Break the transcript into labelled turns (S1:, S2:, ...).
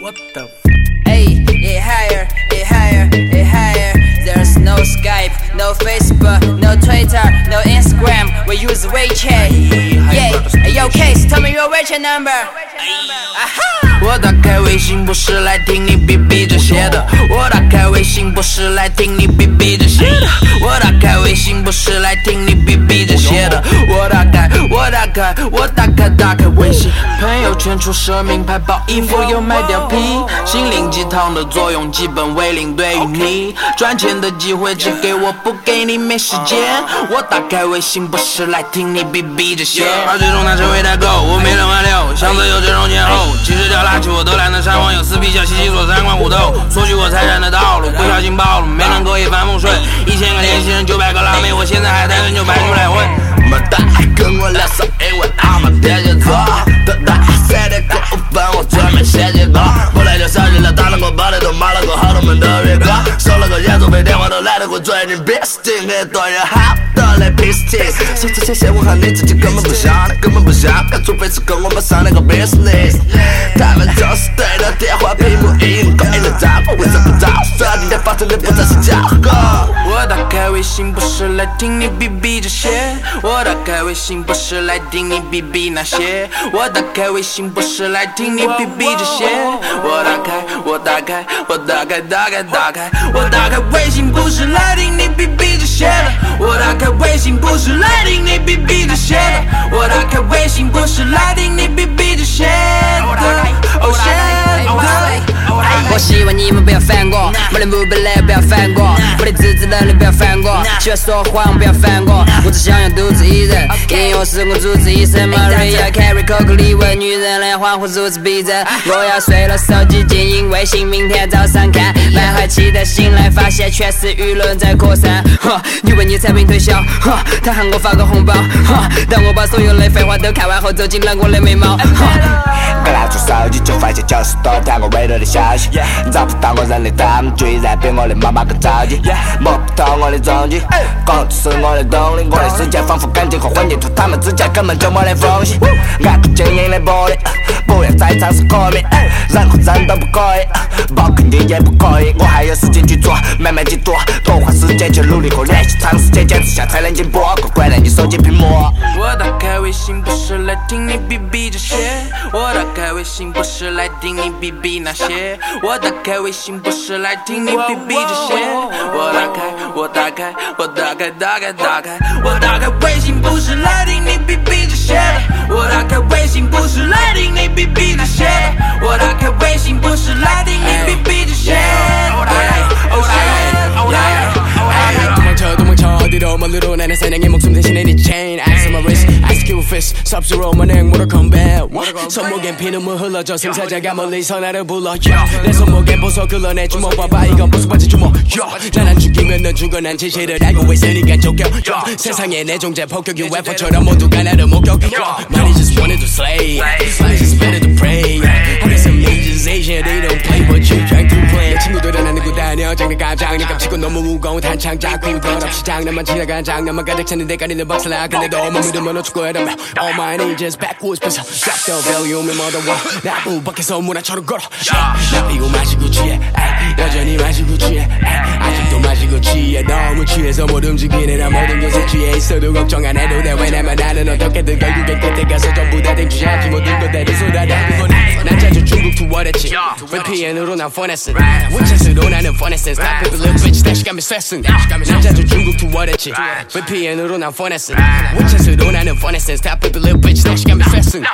S1: What the?
S2: Hey, it higher, it higher, it higher. There's no Skype, no Facebook, no Twitter, no Instagram. We use WeChat. Yeah, hey, yo, Case, tell me your WeChat number. Aha!
S1: 我打开微信不是来听你逼逼这些的，我打开微信不是来听你逼逼这些的，我打开微信不是来听你逼逼这些的，我打开，我打 开，我打开，打开微信，朋友圈出奢名牌包，衣服又卖貂皮，心灵鸡汤的作用基本为零，对于你。赚钱的机会只给我不给你没时间，我打开微信不是来听你逼逼这些，而最终他成为代购，我没人挽留，箱子有这种前后，其实掉垃圾我都懒得删网友撕逼笑，洗洗锁三观虎斗，索取我财产的道路，不小心暴露，没能够一帆风顺，一千个年轻人九百个辣妹，我现在还单身就排出来混。
S3: 妈蛋，跟我聊上一晚，阿妈别节奏，等待三点过五分，我准备写几个。后来就烧起了，打了个包里都买了个好多门的月光，收了个演奏费，电话都懒得给我最近 b e s t i n g 很多人好的来 p i s t i n g 手指前线我和你自己根本不像，根本不像，除非是跟我们商量个 business。他们就是对着电话屏幕音勾引的招呼，为什么不着？说今天发生的不再是假话。
S1: 信不是来听你逼逼这些，我打开微信不是来听你逼逼那些，我打开微信不是来听你逼逼这些，我打开，我打开，我打开，打开，打开，我打开微信不是来听你逼逼这些。的，我打开微信不是来听你逼逼这些。的，我打开微信不是来听你逼逼这些。的，Oh shit。
S2: 我希望你们不要烦我，没得目标的不要烦我，自制能力不要烦我，喜欢说谎不要烦我，我只想要独自一人。音乐是我主治医生，Maria Carey 口口里问女人的恍惚如此逼真。我要睡了，手机静音微信，明天早上看。满怀期待醒来，发现全是舆论在扩散。哈，你为你产品推销，哈，他喊我发个红包，哈，当我把所有的废话都看完后，走进了我的眉毛。
S3: 多条我微弱的消息，找不到我人的他们居然比我的妈妈更着急，摸不透我的踪迹，控制是我的动力，我的世界仿佛钢筋和混凝土，他们之间根本就没得缝隙。爱哭晶莹的玻璃，不要再尝试可悯，任何人都不可以，包括你也不可以。我还有时间去做，慢慢去做，多花时间去努力和练习，长时间坚持下才能进步。快关了你手机屏幕。
S1: 我打开微信不是来听你逼逼这些，我打开微信不是来听你逼逼那些，我打开微信不是来听你逼逼这些，我打开，我打开，我打开，打开，打开，我打开微信不是来听你逼逼这些的，我打开微信不是来听你逼逼那些的，我打开微信不是来听你逼逼这些的。
S4: 도망쳐 도망쳐 어디로 멀리로 나는 사냥의 목숨 대신에 네 chain Ice cube fist Sub-Zero 만행 Mortal Kombat 손목엔 피눈물 흘러져 승사자가 멀리서 나를 불러 yeah. 내 손목엔 보석 흘러내 주먹 봐봐 이건 보석 바지 주먹 yeah. 난안 죽이면 넌 죽어 난 진실을 알고 있으니까 쫓겨 yeah. 세상에 내 존재 폭격 UFO처럼 모두가 나를 목격 yeah. Money just wanted to slay Money just better to 장난감 치고 너무 무거운 탄창 잡고 더럽이 장난만 지나간 장난만 가득 찼는데 가리는 박살나 근데 너무 믿으면 어축구해라며 All my ninjas backwards 뺏어 Drop the volume and mother war 나무 밖에서 문화처럼 걸어. 나 피고 마시고 취해. 여전히 마시고 취해. 아직도 마시고 취해. 너무 취해서 못 움직이네. 나 모든 것에 취해 있어도 걱정 안 해도 돼. 왜냐면 나는 어떻게든 결국엔 끝에 가서 전부 다 댕취하지 모든 것들을 중국 투어했지 VPN으로 난 폰했음 위챗으로 나는 폰했음 Stop it little bitch 다시 가면 쐈음 난 자주 중국 투어했지 VPN으로 난 폰했음 위챗으로 나는 폰했음 Stop it little bitch 다시 가면 쐈음